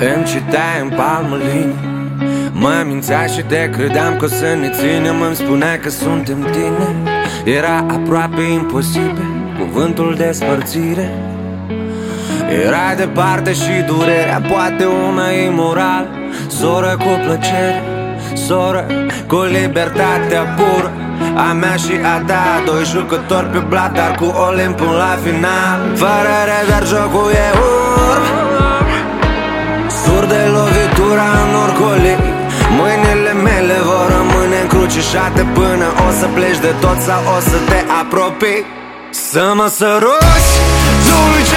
Îmi citeai în palmă linii Mă mințea și te credeam că o să ne ținem Îmi spunea că suntem tine. Era aproape imposibil Cuvântul despărțire Era departe și durerea Poate una imoral Soră cu plăcere Soră cu libertatea pură. A mea și a ta Doi jucători pe blat, dar cu Olimp până la final. Fără rezerv jocul e urb Sur de lovitura în orcoli Mâinile mele vor rămâne încrucișate Până o să pleci de tot sau o să te apropii. Să mă săruți dulce,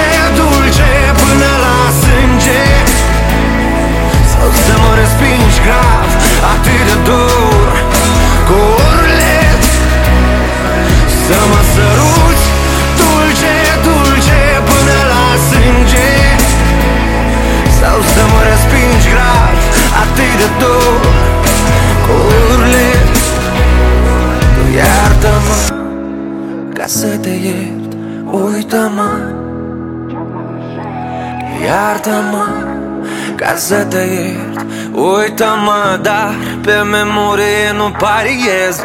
Iartă-mă ca să te iert. Uită-mă, dar pe memorie nu pariez.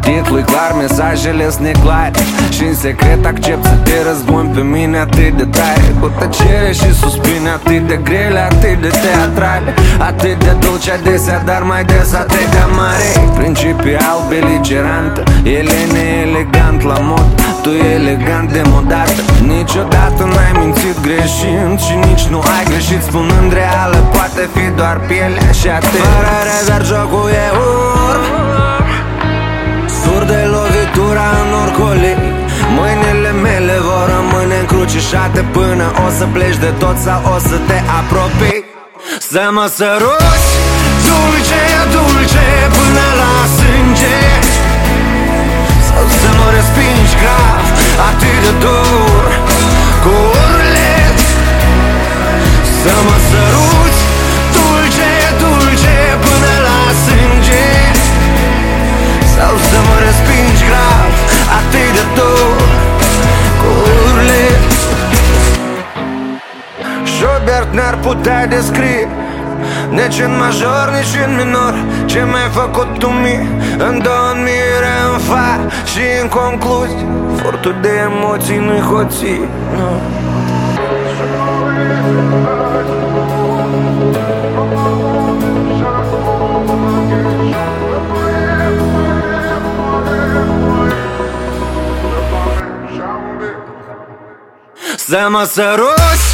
Titlul clar, mesajele sunt neclare. Și în secret accept să te răzbun pe mine atât de tare. Cu tăcere și suspine atât de grele, atât de teatrale. Atât de dulce adesea, dar mai des atât de mare Principial beligerantă, ele neelegant la mod. Tu elegant demodată Niciodată n-ai mințit greșind și nici nu ai greșit Spunând reală, poate fi doar pielea și atât Fără rezerv jocul e urb Sur de lovitura în orcoli Mâinile mele vor rămâne încrucișate Până o să pleci de tot sau o să te apropii. Să mă săruți dulce, dulce până Schubert n-ar putea descrie nici în major, nici în minor Ce mi-ai făcut tu mie În două mire, în fa Și în concluzie Furtul de emoții nu-i hoții no. Să mă săruți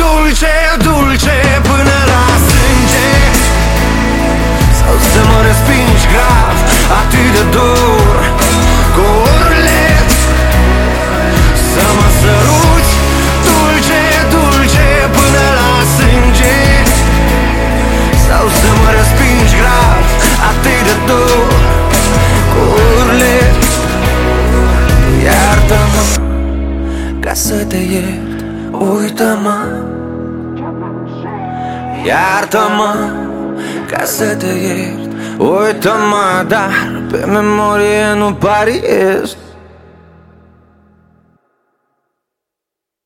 dulce, dulce până la sânge. Sau să mă respingi Uită-mă Iartă-mă ca să te iert. Uită-mă, dar pe memorie nu pariez